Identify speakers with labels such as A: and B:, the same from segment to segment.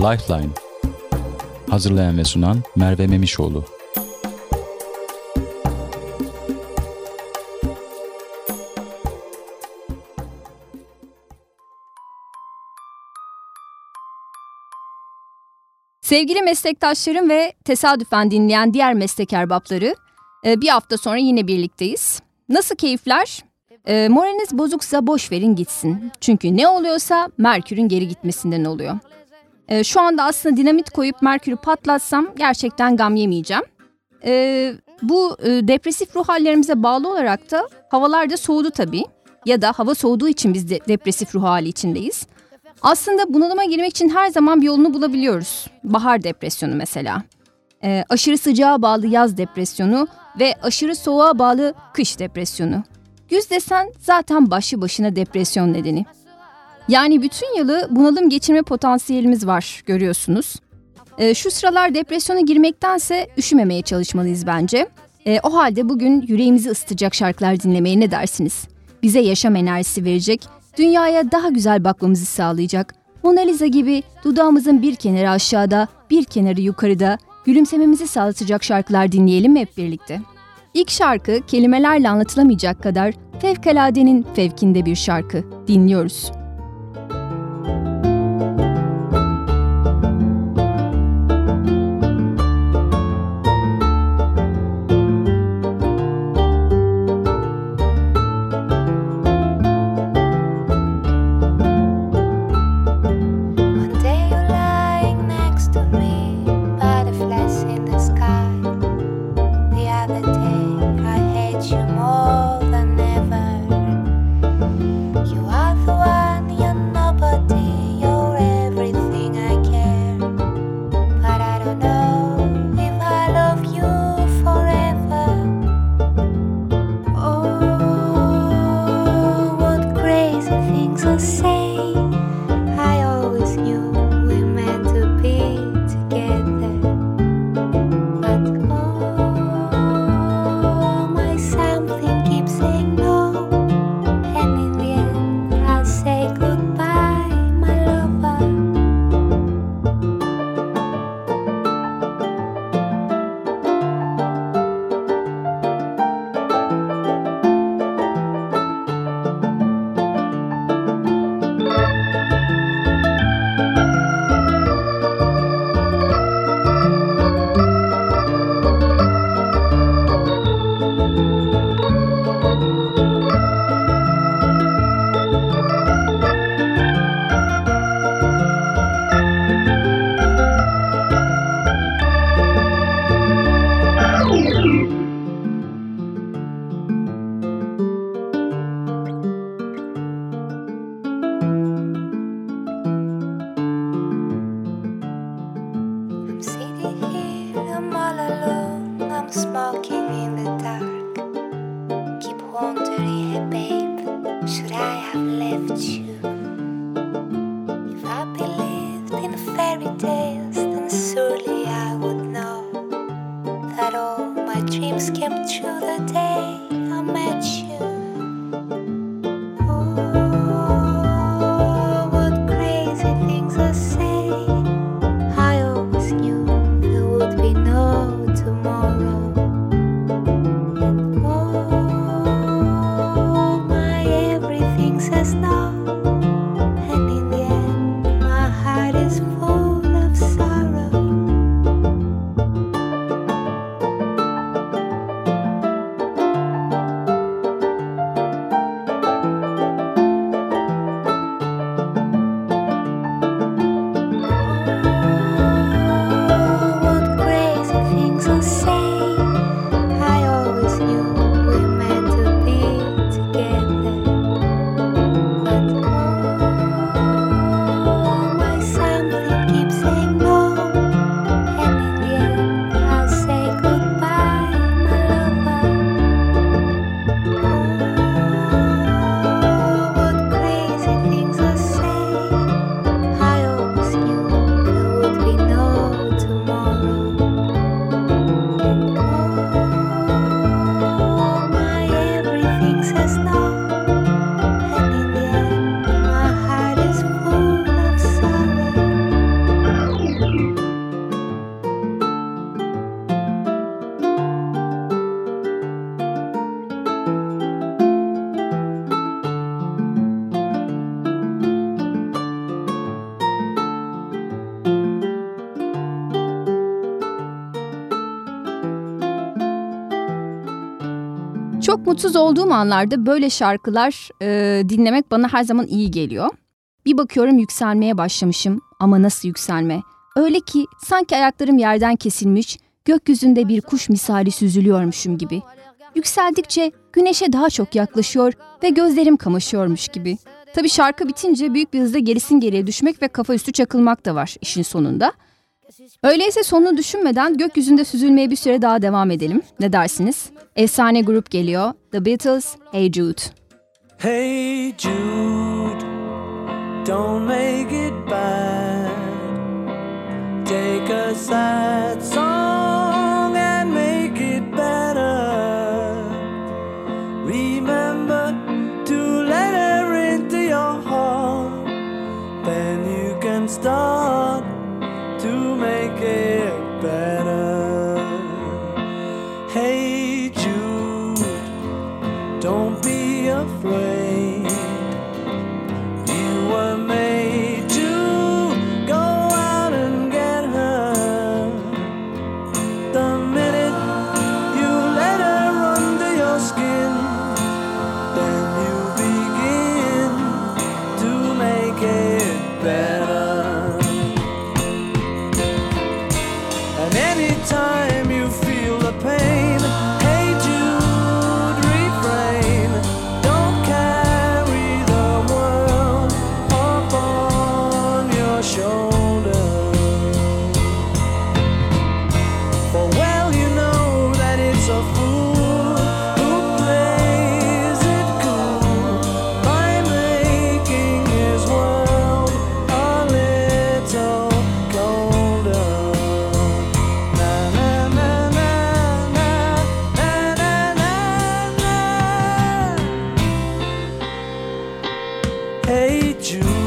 A: Lifeline Hazırlayan ve sunan Merve Memişoğlu
B: Sevgili meslektaşlarım ve tesadüfen dinleyen diğer meslek erbapları, e, bir hafta sonra yine birlikteyiz. Nasıl keyifler? E, moraliniz bozuksa boş verin gitsin. Çünkü ne oluyorsa Merkür'ün geri gitmesinden oluyor. E, şu anda aslında dinamit koyup Merkür'ü patlatsam gerçekten gam yemeyeceğim. Bu depresif ruh hallerimize bağlı olarak da havalar da soğudu tabii. Ya da hava soğuduğu için biz de depresif ruh hali içindeyiz. Aslında bunalıma girmek için her zaman bir yolunu bulabiliyoruz. Bahar depresyonu mesela. Ee, aşırı sıcağa bağlı yaz depresyonu ve aşırı soğuğa bağlı kış depresyonu. Güz desen zaten başlı başına depresyon nedeni. Yani bütün yılı bunalım geçirme potansiyelimiz var görüyorsunuz. Ee, şu sıralar depresyona girmektense üşümemeye çalışmalıyız bence. Ee, o halde bugün yüreğimizi ısıtacak şarkılar dinlemeye ne dersiniz? Bize yaşam enerjisi verecek, dünyaya daha güzel bakmamızı sağlayacak. Mona Lisa gibi dudağımızın bir kenarı aşağıda, bir kenarı yukarıda gülümsememizi sağlatacak şarkılar dinleyelim mi hep birlikte? İlk şarkı kelimelerle anlatılamayacak kadar fevkaladenin fevkinde bir şarkı. Dinliyoruz. Mutsuz olduğum anlarda böyle şarkılar e, dinlemek bana her zaman iyi geliyor. Bir bakıyorum yükselmeye başlamışım ama nasıl yükselme? Öyle ki sanki ayaklarım yerden kesilmiş, gökyüzünde bir kuş misali süzülüyormuşum gibi. Yükseldikçe güneşe daha çok yaklaşıyor ve gözlerim kamaşıyormuş gibi. Tabii şarkı bitince büyük bir hızda gerisin geriye düşmek ve kafa üstü çakılmak da var işin sonunda. Öyleyse sonunu düşünmeden gökyüzünde süzülmeye bir süre daha devam edelim. Ne dersiniz? Efsane grup geliyor. The Beatles, Hey Jude.
C: Hey Jude, don't make it bad. Take a sad song
B: June.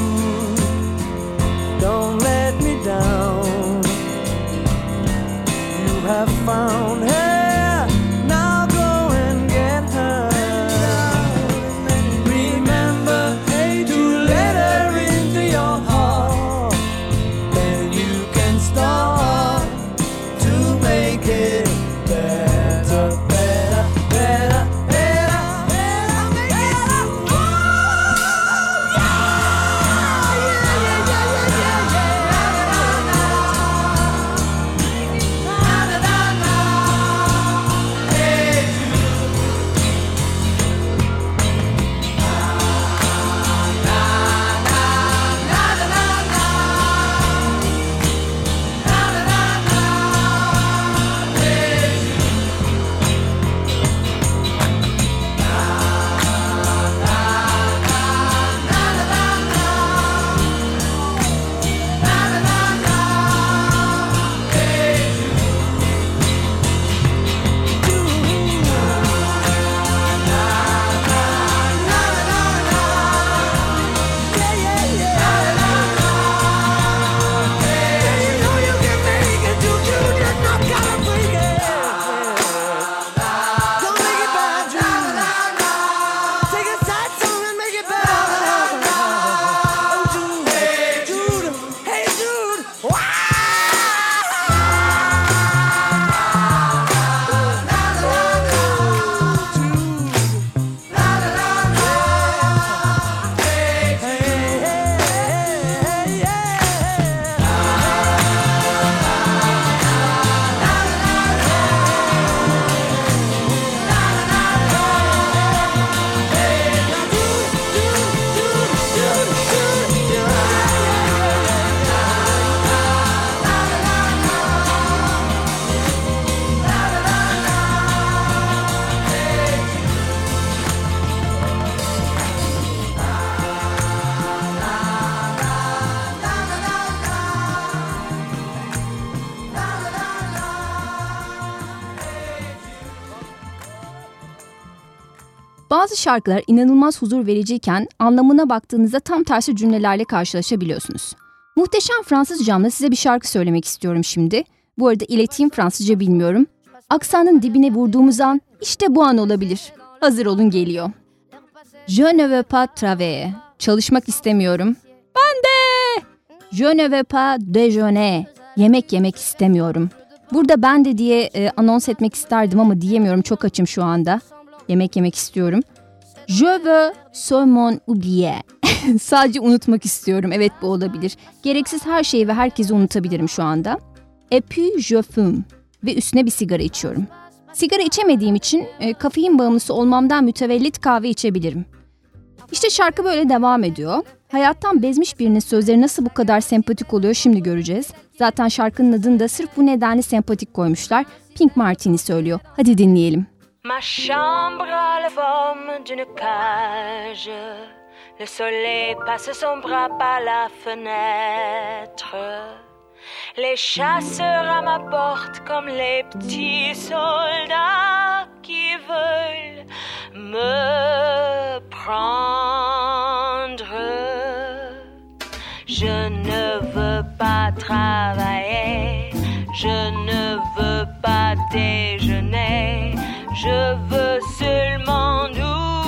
B: Şarkılar inanılmaz huzur vericiyken anlamına baktığınızda tam tersi cümlelerle karşılaşabiliyorsunuz. Muhteşem Fransızcamla size bir şarkı söylemek istiyorum şimdi. Bu arada ileteyim Fransızca bilmiyorum. Aksanın dibine vurduğumuz an işte bu an olabilir. Hazır olun geliyor. Je ne veux pas travailler. Çalışmak istemiyorum. Ben de. Je ne veux pas déjeuner. Yemek yemek istemiyorum. Burada ben de diye e, anons etmek isterdim ama diyemiyorum çok açım şu anda. Yemek yemek istiyorum. Je veux seulement oublier. Sadece unutmak istiyorum. Evet bu olabilir. Gereksiz her şeyi ve herkesi unutabilirim şu anda. Et puis je fume. Ve üstüne bir sigara içiyorum. Sigara içemediğim için e, kafein bağımlısı olmamdan mütevellit kahve içebilirim. İşte şarkı böyle devam ediyor. Hayattan bezmiş birinin sözleri nasıl bu kadar sempatik oluyor şimdi göreceğiz. Zaten şarkının adını da sırf bu nedenle sempatik koymuşlar. Pink Martini söylüyor. Hadi dinleyelim.
D: Ma chambre a la forme d'une cage. Le soleil passe son bras par la fenêtre. Les chasseurs à ma porte comme les petits soldats qui veulent me prendre. Je ne veux pas travailler, je ne je veux seulement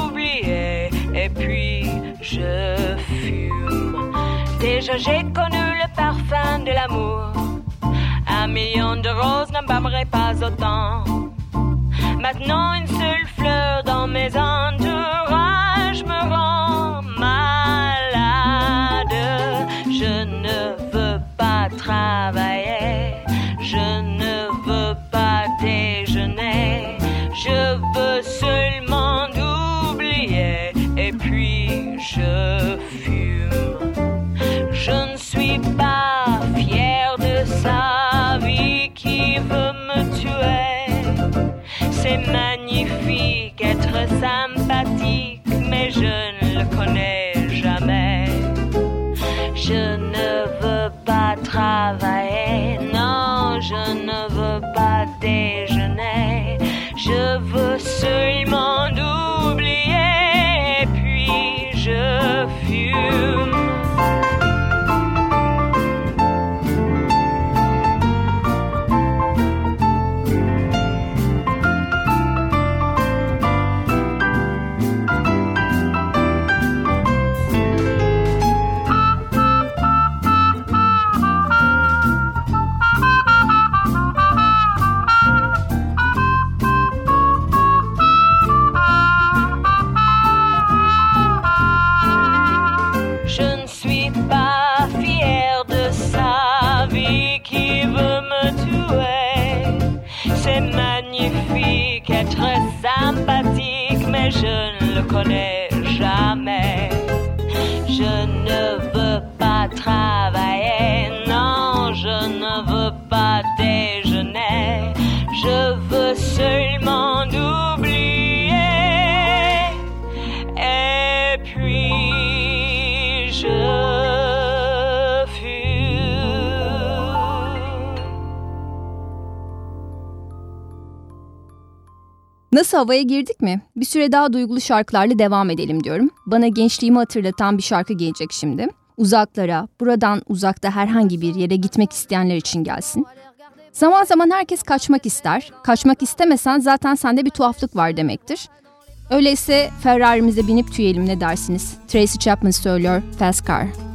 D: oublier et puis je fume. Déjà j'ai connu le parfum de l'amour, un million de roses n'embâmerait pas autant. Maintenant une seule fleur dans mes entourages me rend Connect.
B: Nasıl havaya girdik mi? Bir süre daha duygulu şarkılarla devam edelim diyorum. Bana gençliğimi hatırlatan bir şarkı gelecek şimdi. Uzaklara, buradan uzakta herhangi bir yere gitmek isteyenler için gelsin. Zaman zaman herkes kaçmak ister. Kaçmak istemesen zaten sende bir tuhaflık var demektir. Öyleyse Ferrari'mize binip tüyelim ne dersiniz? Tracy Chapman söylüyor Fast Car.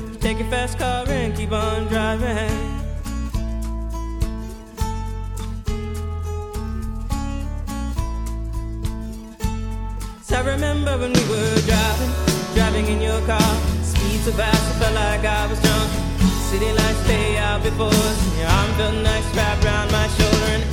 E: Take your fast car and keep on driving. So I remember when we were driving, driving in your car. Speed so fast, I felt like I was drunk. City lights day out before us, your arm felt nice wrapped around my shoulder.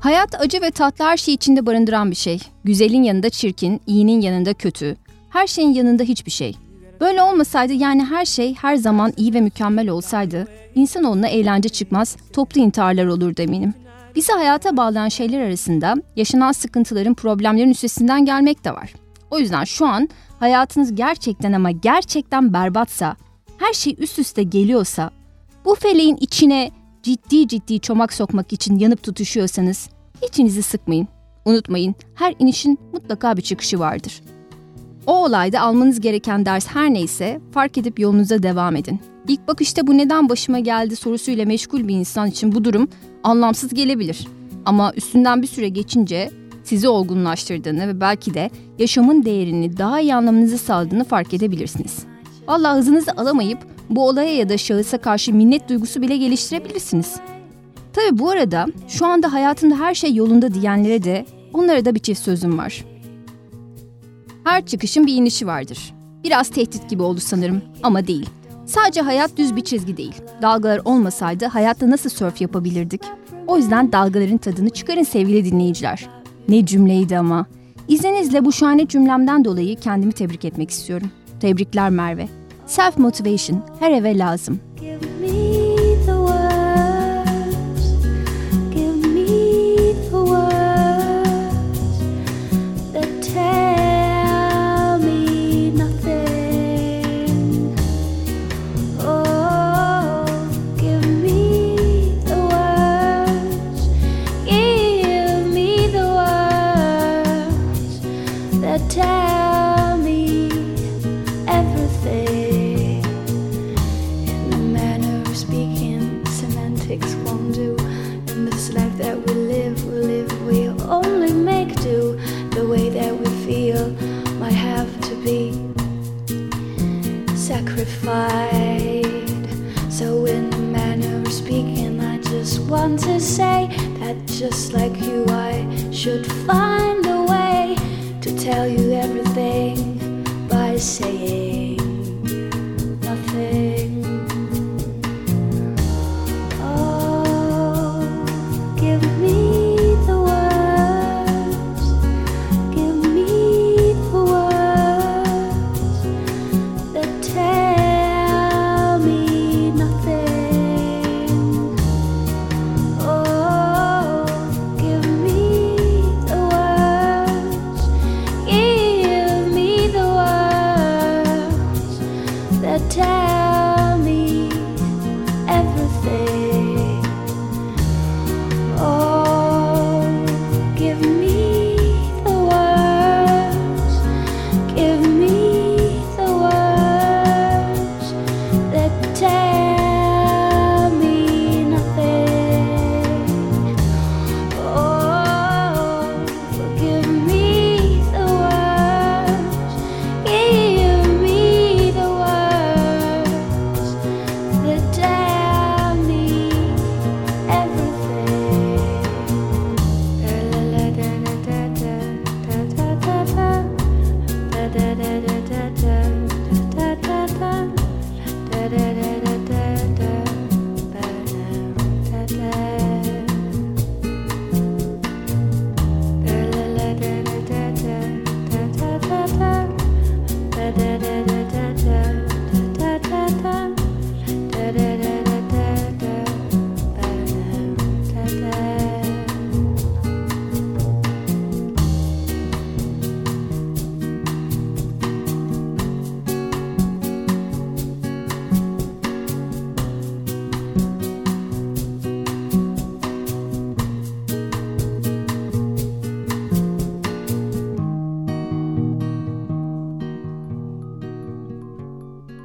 B: Hayat acı ve tatlı her şey içinde barındıran bir şey. Güzelin yanında çirkin, iyinin yanında kötü. Her şeyin yanında hiçbir şey. Böyle olmasaydı yani her şey her zaman iyi ve mükemmel olsaydı insanoğluna eğlence çıkmaz, toplu intiharlar olurdu eminim. Bizi hayata bağlayan şeyler arasında yaşanan sıkıntıların, problemlerin üstesinden gelmek de var. O yüzden şu an hayatınız gerçekten ama gerçekten berbatsa, her şey üst üste geliyorsa, bu feleğin içine ciddi ciddi çomak sokmak için yanıp tutuşuyorsanız içinizi sıkmayın. Unutmayın her inişin mutlaka bir çıkışı vardır. O olayda almanız gereken ders her neyse fark edip yolunuza devam edin. İlk bakışta bu neden başıma geldi sorusuyla meşgul bir insan için bu durum anlamsız gelebilir. Ama üstünden bir süre geçince sizi olgunlaştırdığını ve belki de yaşamın değerini daha iyi anlamanızı sağladığını fark edebilirsiniz. Valla hızınızı alamayıp bu olaya ya da şahısa karşı minnet duygusu bile geliştirebilirsiniz. Tabi bu arada şu anda hayatında her şey yolunda diyenlere de onlara da bir çift sözüm var. Her çıkışın bir inişi vardır. Biraz tehdit gibi oldu sanırım ama değil. Sadece hayat düz bir çizgi değil. Dalgalar olmasaydı hayatta nasıl sörf yapabilirdik? O yüzden dalgaların tadını çıkarın sevgili dinleyiciler. Ne cümleydi ama. İzninizle bu şahane cümlemden dolayı kendimi tebrik etmek istiyorum. Tebrikler Merve. Self motivation her eve lazım.
F: Give me dignified. So, in the manner of speaking, I just want to say that just like you, I should find a way to tell you everything by saying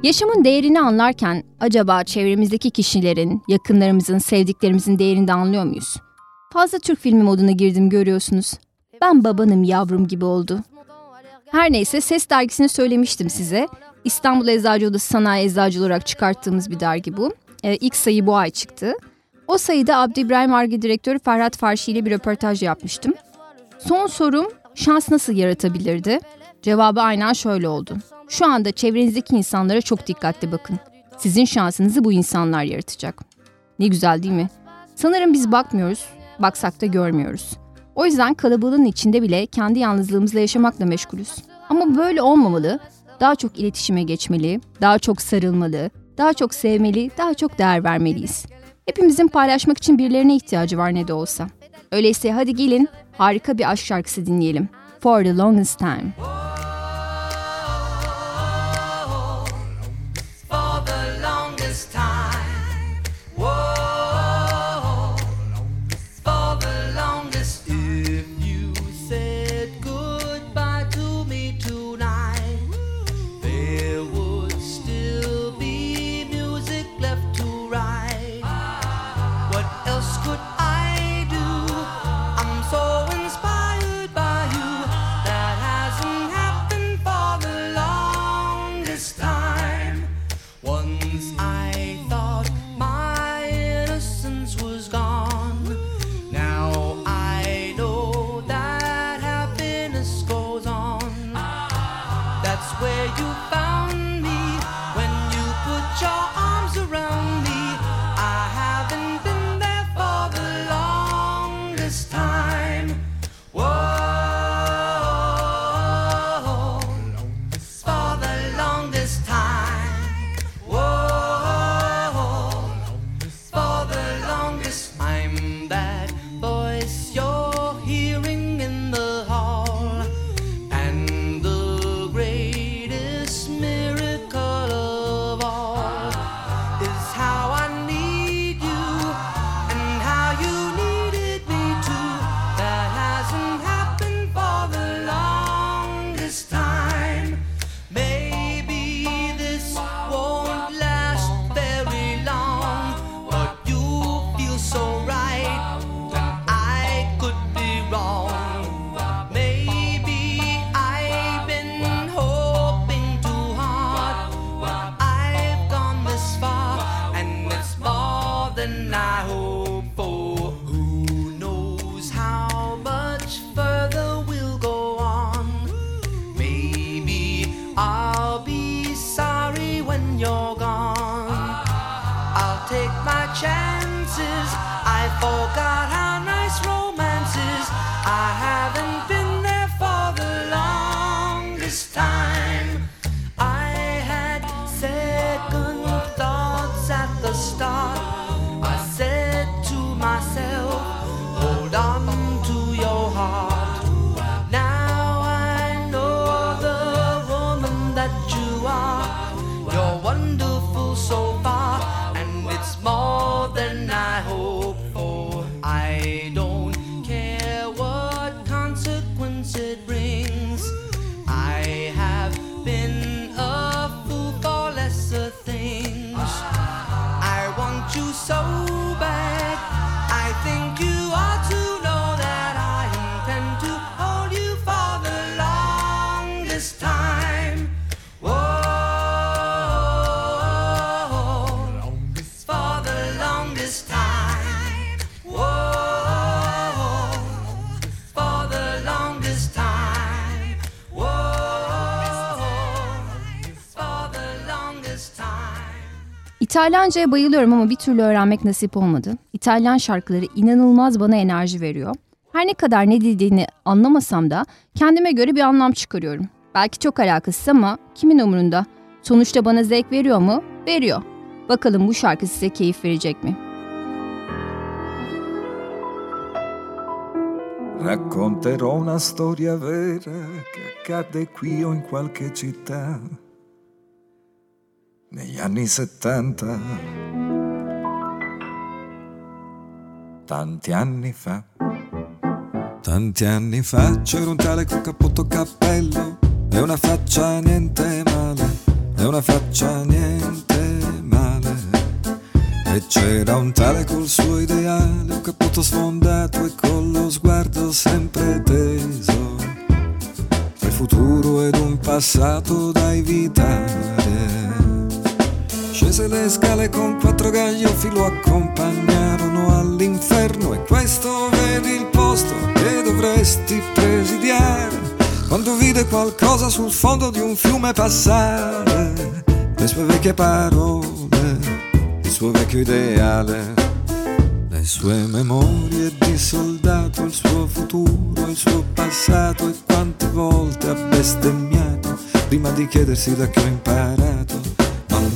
B: Yaşamın değerini anlarken acaba çevremizdeki kişilerin, yakınlarımızın, sevdiklerimizin değerini de anlıyor muyuz? Fazla Türk filmi moduna girdim görüyorsunuz. Ben babanım yavrum gibi oldu. Her neyse Ses dergisini söylemiştim size. İstanbul Eczacı Odası Sanayi Eczacı olarak çıkarttığımız bir dergi bu. Ee, ilk sayı bu ay çıktı. O sayıda Abdü İbrahim Arge Direktörü Ferhat Farşi ile bir röportaj yapmıştım. Son sorum şans nasıl yaratabilirdi? Cevabı aynen şöyle oldu. Şu anda çevrenizdeki insanlara çok dikkatli bakın. Sizin şansınızı bu insanlar yaratacak. Ne güzel değil mi? Sanırım biz bakmıyoruz, baksak da görmüyoruz. O yüzden kalabalığın içinde bile kendi yalnızlığımızla yaşamakla meşgulüz. Ama böyle olmamalı. Daha çok iletişime geçmeli, daha çok sarılmalı, daha çok sevmeli, daha çok değer vermeliyiz. Hepimizin paylaşmak için birilerine ihtiyacı var ne de olsa. Öyleyse hadi gelin harika bir aşk şarkısı dinleyelim. For the longest time. İtalyanca'ya bayılıyorum ama bir türlü öğrenmek nasip olmadı. İtalyan şarkıları inanılmaz bana enerji veriyor. Her ne kadar ne dediğini anlamasam da kendime göre bir anlam çıkarıyorum. Belki çok alakasız ama kimin umurunda? Sonuçta bana zevk veriyor mu? Veriyor. Bakalım bu şarkı size keyif verecek mi?
G: Racconterò una storia vera che accadde qui o in qualche città negli anni 70. Tanti anni fa. Tanti anni fa c'era un tale con cappotto cappello e una faccia niente male, e una faccia niente male. E c'era un tale col suo ideale, un cappotto sfondato e con lo sguardo sempre teso. Il futuro ed un passato da evitare. Scese le scale con quattro gagliofi, lo accompagnarono all'inferno e questo vedi il posto che dovresti presidiare. Quando vide qualcosa sul fondo di un fiume passare, le sue vecchie parole, il suo vecchio ideale, le sue memorie di soldato, il suo futuro, il suo passato e quante volte ha bestemmiato prima di chiedersi da che ho imparato.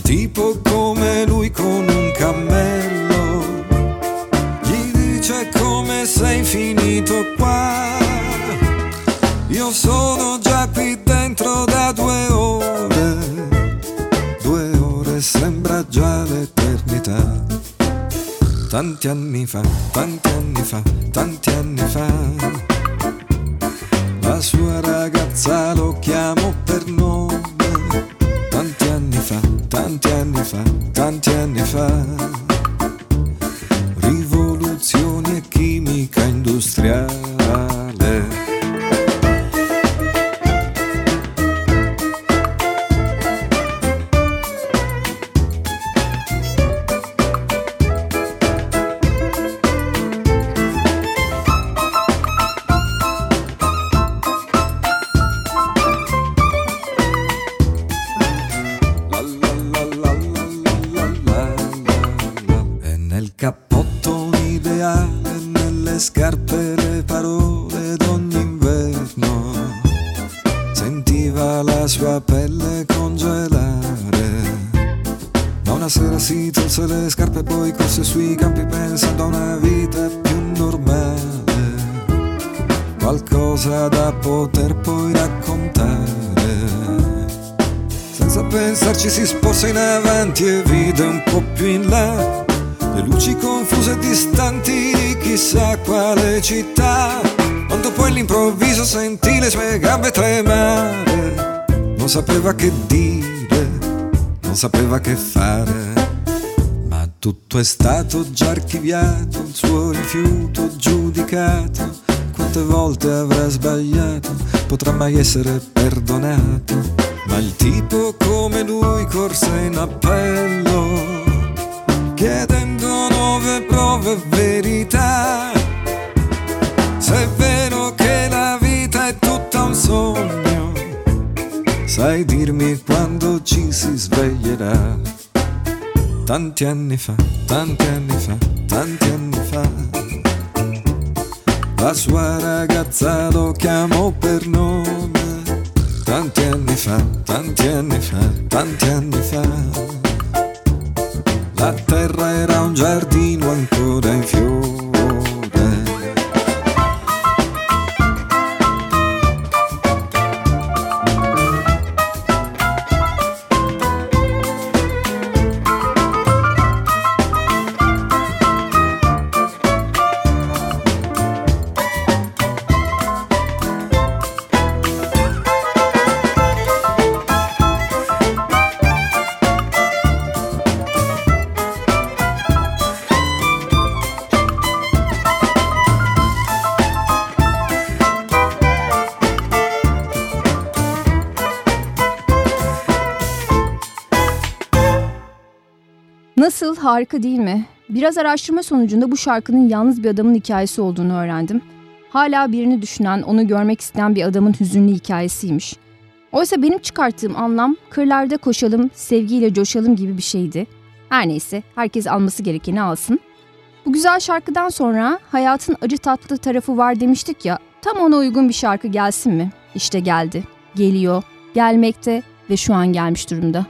G: Tipo come lui con un cammello gli dice come sei finito qua. Io sono già qui dentro da due ore, due ore sembra già l'eternità. Tanti anni fa, tanti anni fa, tanti anni fa. La sua ragazza lo chiamo per nome. Quale città. Quando poi all'improvviso sentì le sue gambe tremare, non sapeva che dire, non sapeva che fare. Ma tutto è stato già archiviato, il suo rifiuto giudicato. Quante volte avrà sbagliato, potrà mai essere perdonato. Ma il tipo come lui corse in appello, chiedendo nuove prove e verità. Se è vero che la vita è tutta un sogno, sai dirmi quando ci si sveglierà. Tanti anni fa, tanti anni fa, tanti anni fa. la sua ragazza lo chiamò per nome. Tanti anni fa, tanti anni fa, tanti anni fa. La terra era un giardino ancora in fiore.
H: Harika değil mi? Biraz araştırma sonucunda bu şarkının yalnız bir adamın hikayesi olduğunu öğrendim. Hala birini düşünen, onu görmek isteyen bir adamın hüzünlü hikayesiymiş. Oysa benim çıkarttığım anlam kırlarda koşalım, sevgiyle coşalım gibi bir şeydi. Her neyse, herkes alması gerekeni alsın. Bu güzel şarkıdan sonra hayatın acı tatlı tarafı var demiştik ya, tam ona uygun bir şarkı gelsin mi? İşte geldi, geliyor, gelmekte ve şu an gelmiş durumda.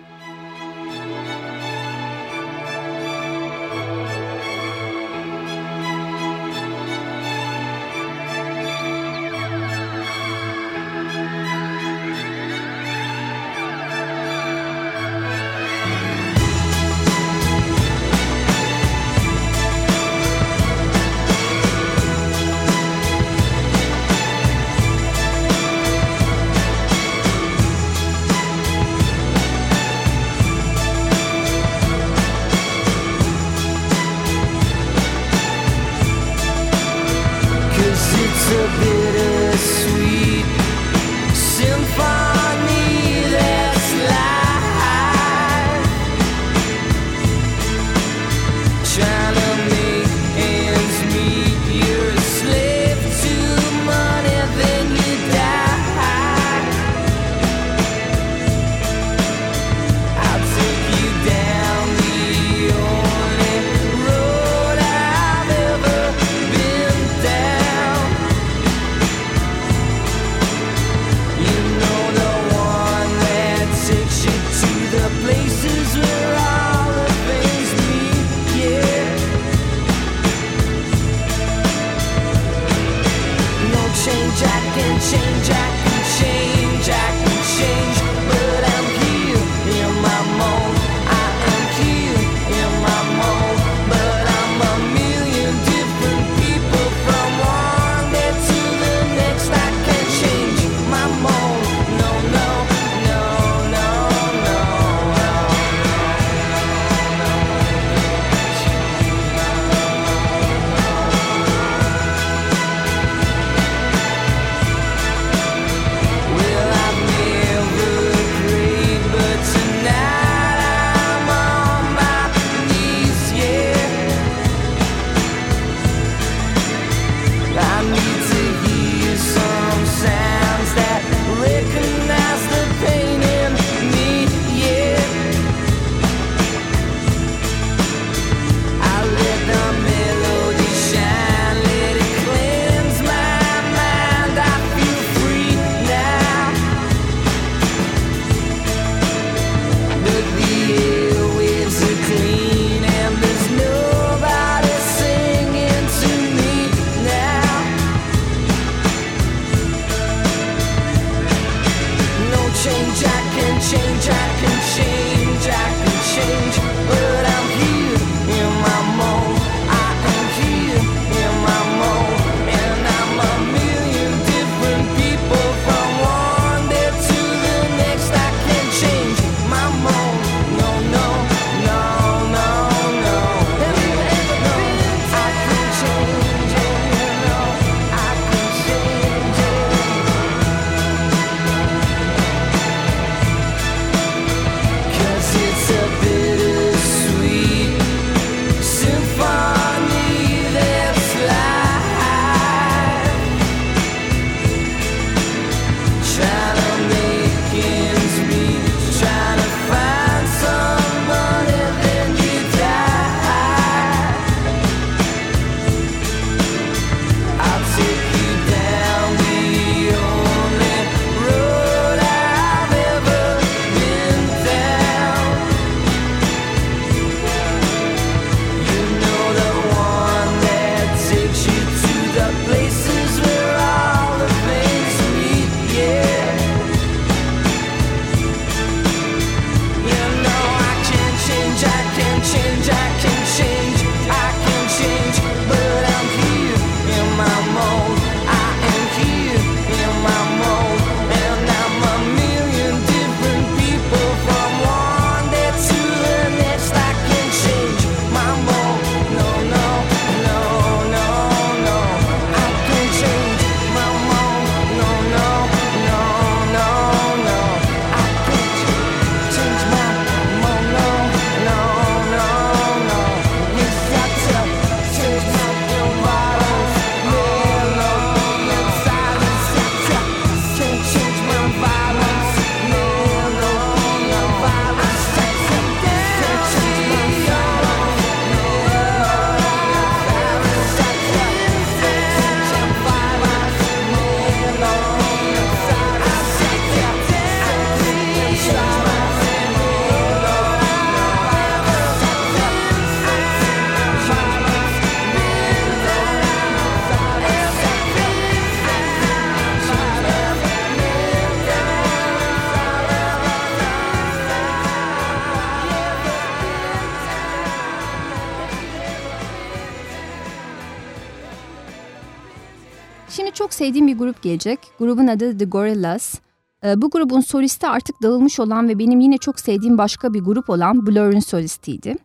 B: Şimdi çok sevdiğim bir grup gelecek. Grubun adı The Gorillaz. Ee, bu grubun solisti artık dağılmış olan ve benim yine çok sevdiğim başka bir grup olan Blur'ün solistiydi.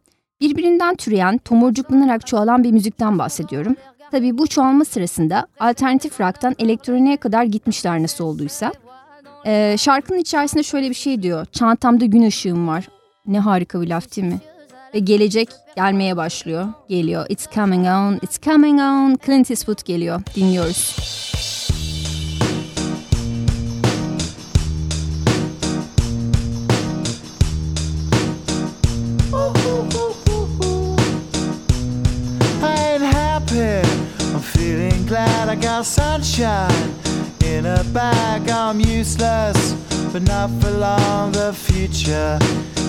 B: Birbirinden türeyen, tomurcuklanarak çoğalan bir müzikten bahsediyorum. Tabii bu çoğalma sırasında alternatif rock'tan elektroniğe kadar gitmişler nasıl olduysa. Ee, şarkının içerisinde şöyle bir şey diyor. Çantamda gün ışığım var. Ne harika bir laf değil mi? Ve gelecek gelmeye başlıyor. Geliyor. It's coming on, it's coming on. Clint Eastwood geliyor. Dinliyoruz.
I: Sunshine in a bag. I'm useless, but not for long. The future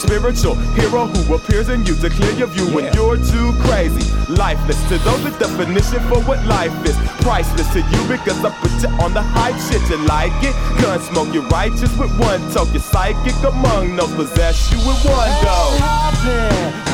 J: spiritual hero who appears in you to clear your view when you're too crazy. Lifeless to those, the definition for what life is. Priceless to you because I put you on the high shit. You like it? Gun smoke, you're righteous with one toe. You're psychic among those possess you with one go.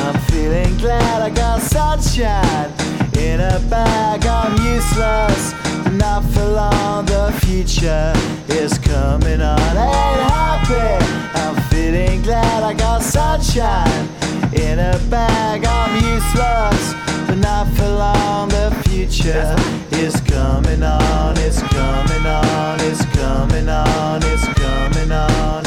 I: I'm feeling glad I got sunshine in a bag. I'm useless, not for long. The future is coming on. Ain't happy. I'm feeling glad I got sunshine in a bag. I'm useless, but not for long. The future is coming on. It's coming on. It's coming on. It's coming on.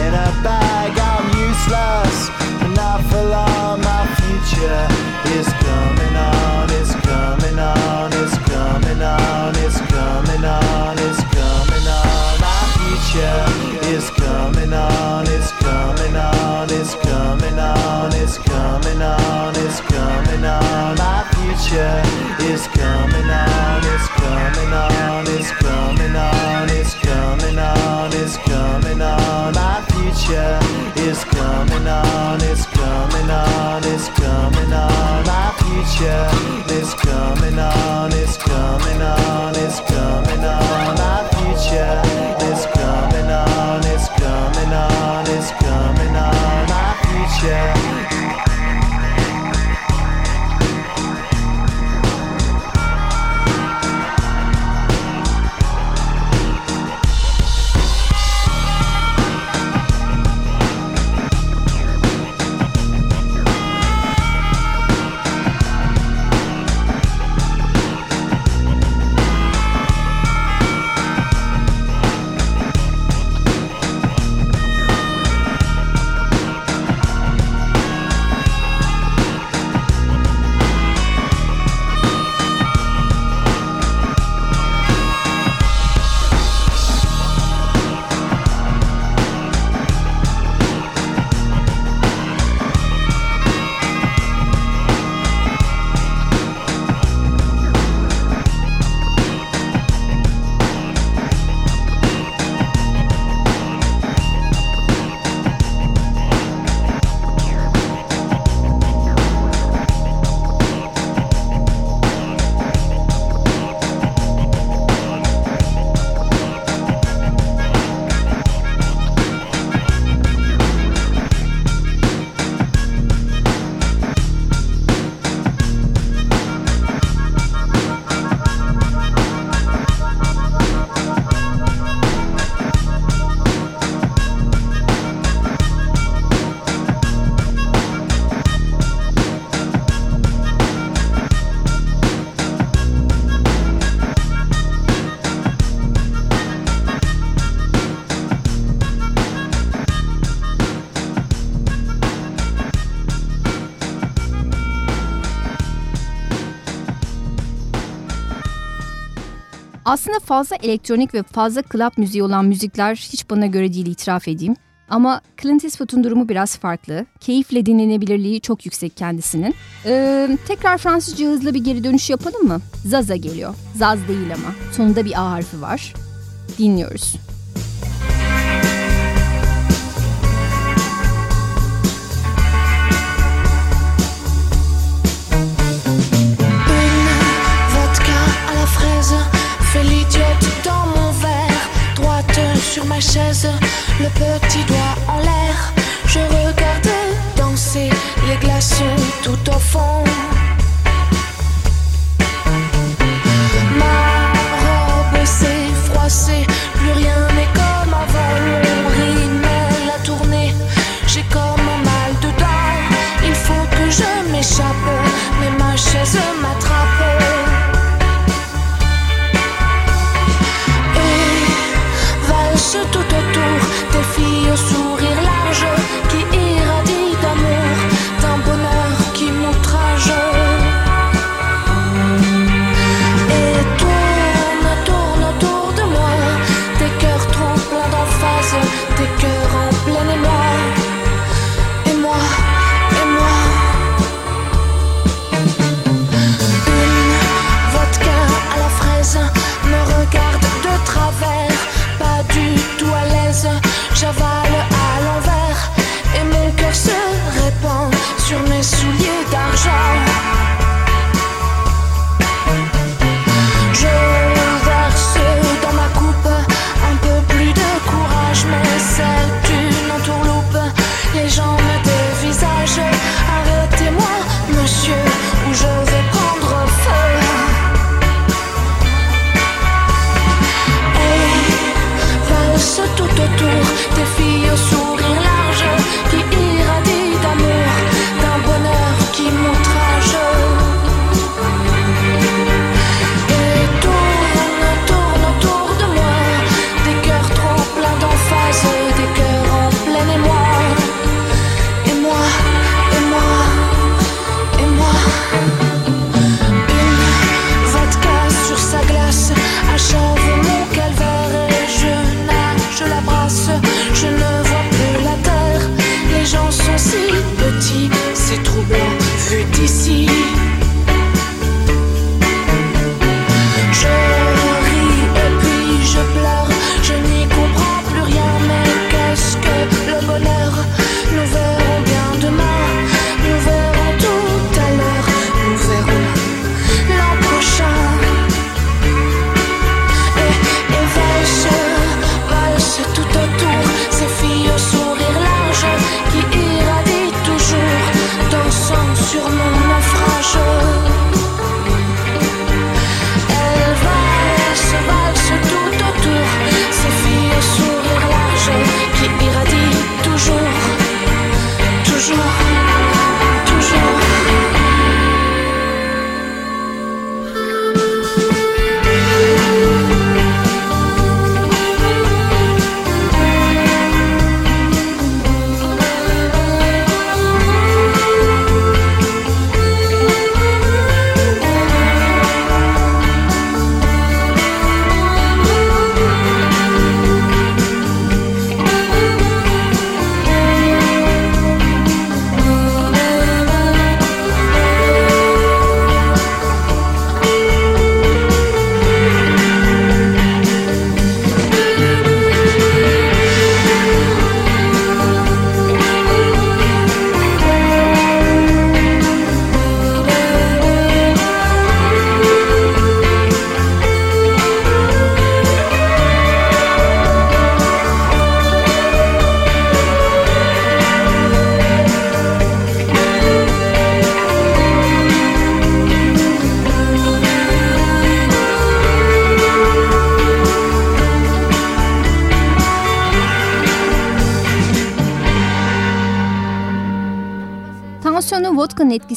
I: in a bag. I'm useless, not for long. My future is coming on. It's coming on. It's coming on. It's coming on. It's coming on. My future is coming on. It's coming on. It's coming on. It's coming on. It's coming on. My future is coming on. Future is coming on. It's coming on.
K: Aslında fazla elektronik ve fazla club müziği olan müzikler hiç bana göre değil itiraf edeyim. Ama Clint Eastwood'un durumu biraz farklı. Keyifle dinlenebilirliği çok yüksek kendisinin. Ee, tekrar Fransızca hızlı bir geri dönüş yapalım mı? Zaza geliyor. Zaz değil ama. Sonunda bir A harfi var. Dinliyoruz.
L: Sur ma chaise, le petit doigt en l'air. Je regarde danser les glaçons tout au fond. Ma robe s'est froissée, plus rien n'est comme avant. Mon rimel a tourné, j'ai comme un mal dedans. Il faut que je m'échappe, mais ma chaise m'attrape. lascio tutto tu, te
K: fio su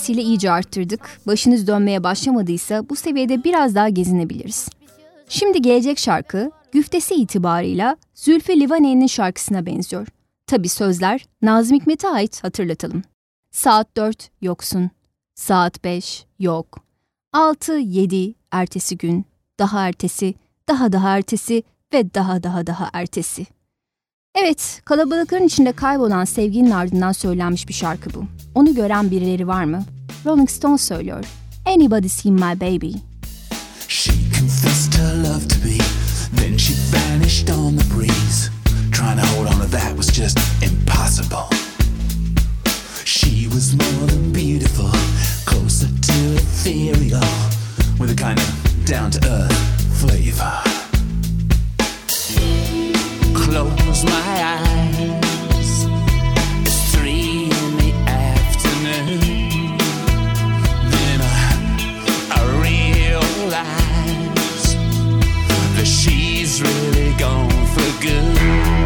K: etkisiyle iyice arttırdık. Başınız dönmeye başlamadıysa bu seviyede biraz daha gezinebiliriz. Şimdi gelecek şarkı güftesi itibarıyla Zülfü Livaneli'nin şarkısına benziyor. Tabi sözler Nazım Hikmet'e ait hatırlatalım. Saat 4 yoksun, saat 5 yok, 6 7 ertesi gün, daha ertesi
B: daha daha ertesi ve daha daha daha ertesi. Evet, kalabalıkların içinde kaybolan sevginin ardından söylenmiş bir şarkı bu. Onu gören birileri var mı? Rolling Stone söylüyor. Anybody seen my baby?
M: She confessed her love to me, then she vanished on the breeze. Trying to hold on to that was just impossible. She was more than beautiful, closer to ethereal, with a kind of down to earth flavor. Close my eyes, realize that she's really gone for good.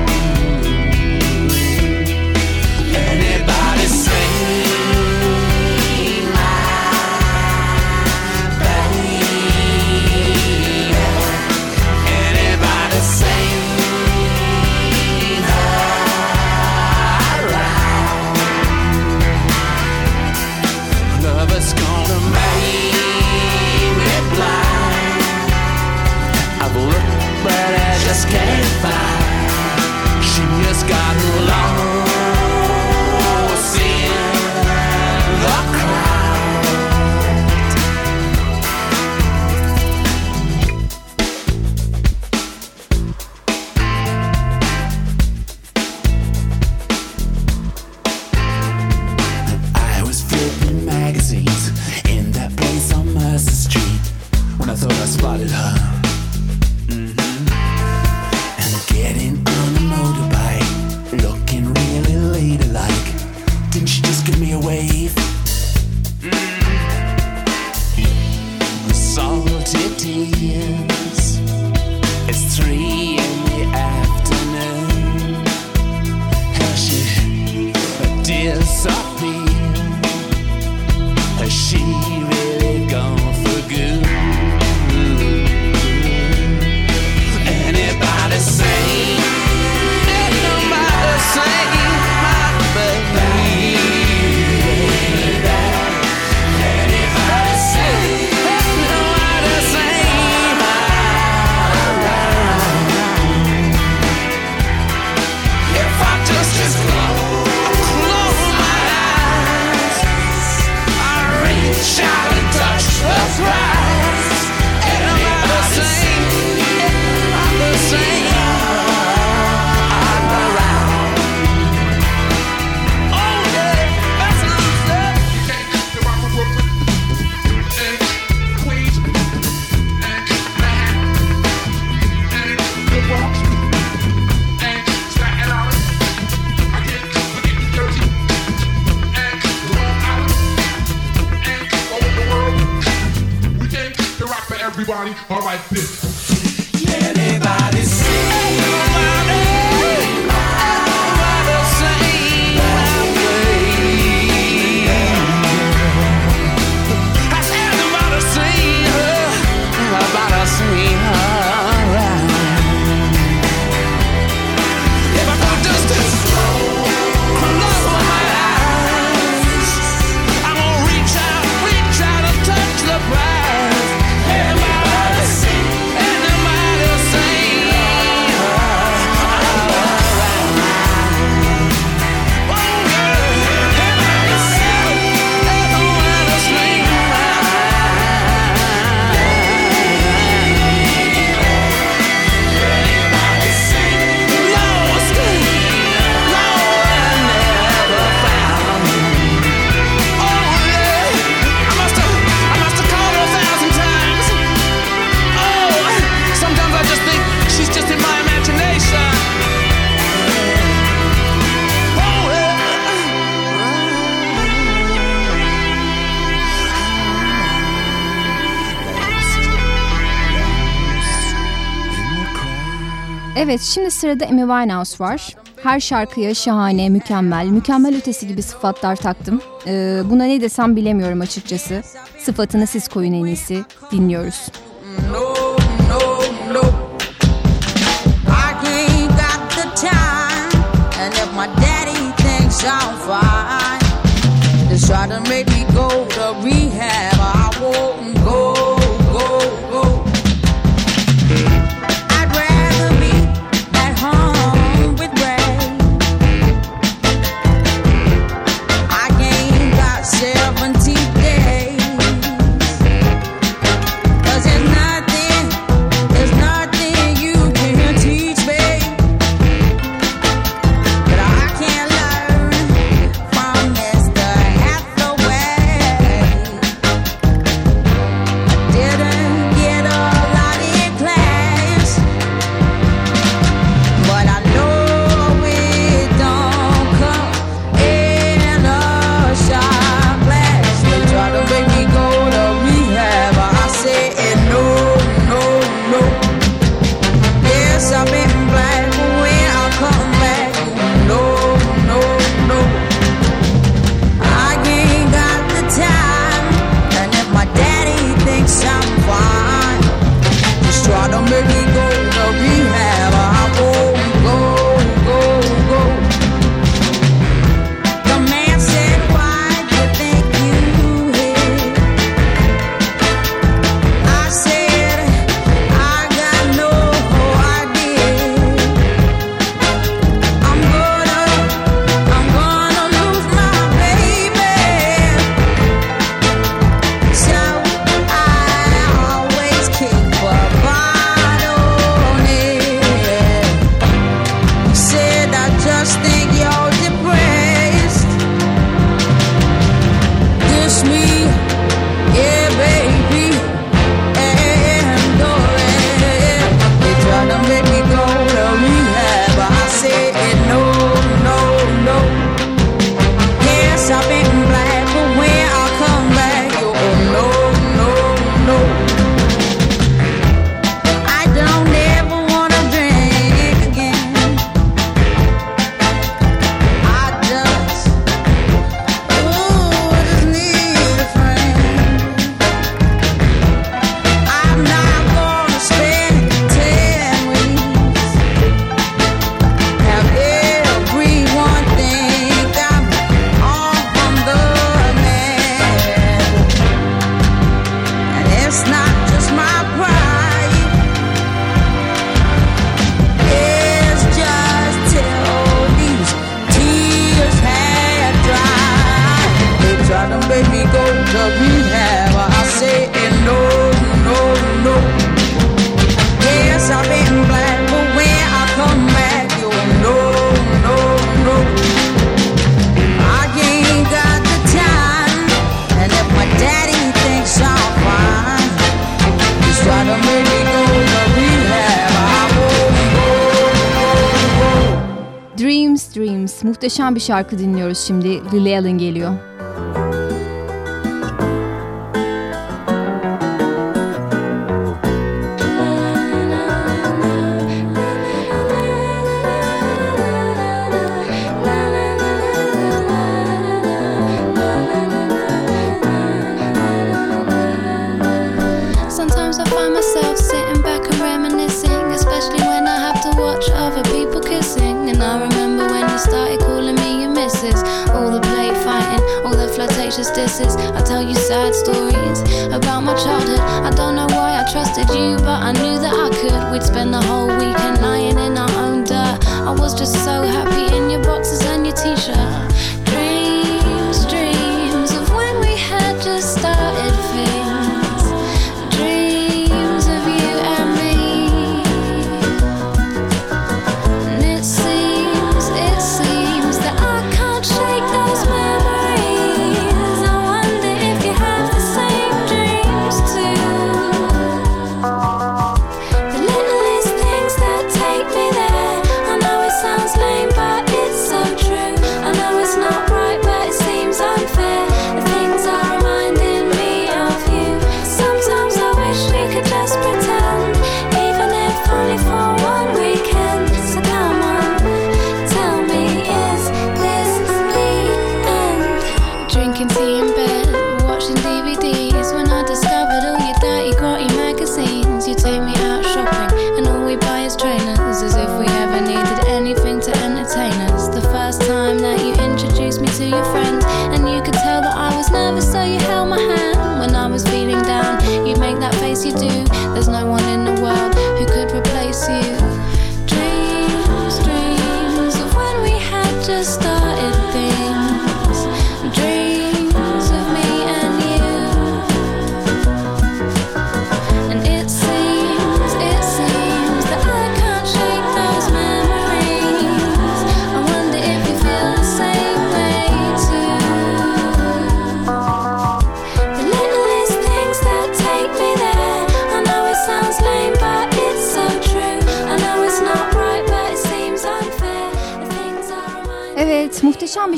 M: It's three in the afternoon.
N: All right.
M: or.
B: Evet, şimdi sırada Amy Winehouse var. Her şarkıya şahane, mükemmel, mükemmel ötesi gibi sıfatlar taktım. Ee, buna ne desem bilemiyorum açıkçası. Sıfatını siz koyun en iyisi. Dinliyoruz.
H: no, no, no. I got the time. And if my daddy thinks I'm fine, just try to make me go to rehab. Dreams, Dreams.
F: Muhteşem bir şarkı dinliyoruz şimdi. Lily Allen geliyor.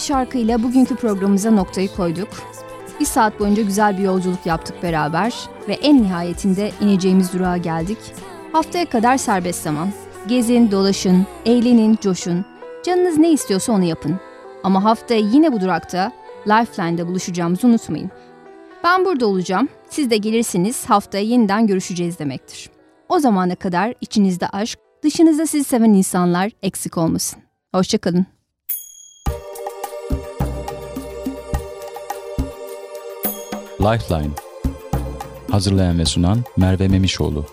F: şarkıyla bugünkü programımıza noktayı koyduk. Bir saat boyunca güzel bir yolculuk yaptık beraber ve en nihayetinde ineceğimiz durağa geldik. Haftaya kadar serbest zaman. Gezin, dolaşın, eğlenin, coşun. Canınız ne istiyorsa onu yapın. Ama haftaya yine bu durakta Lifeline'da buluşacağımızı unutmayın. Ben burada olacağım. Siz de gelirsiniz haftaya yeniden görüşeceğiz demektir. O zamana kadar içinizde aşk, dışınızda sizi seven insanlar eksik olmasın. Hoşçakalın.
A: Lifeline. Hazırlayan ve sunan Merve Memişoğlu.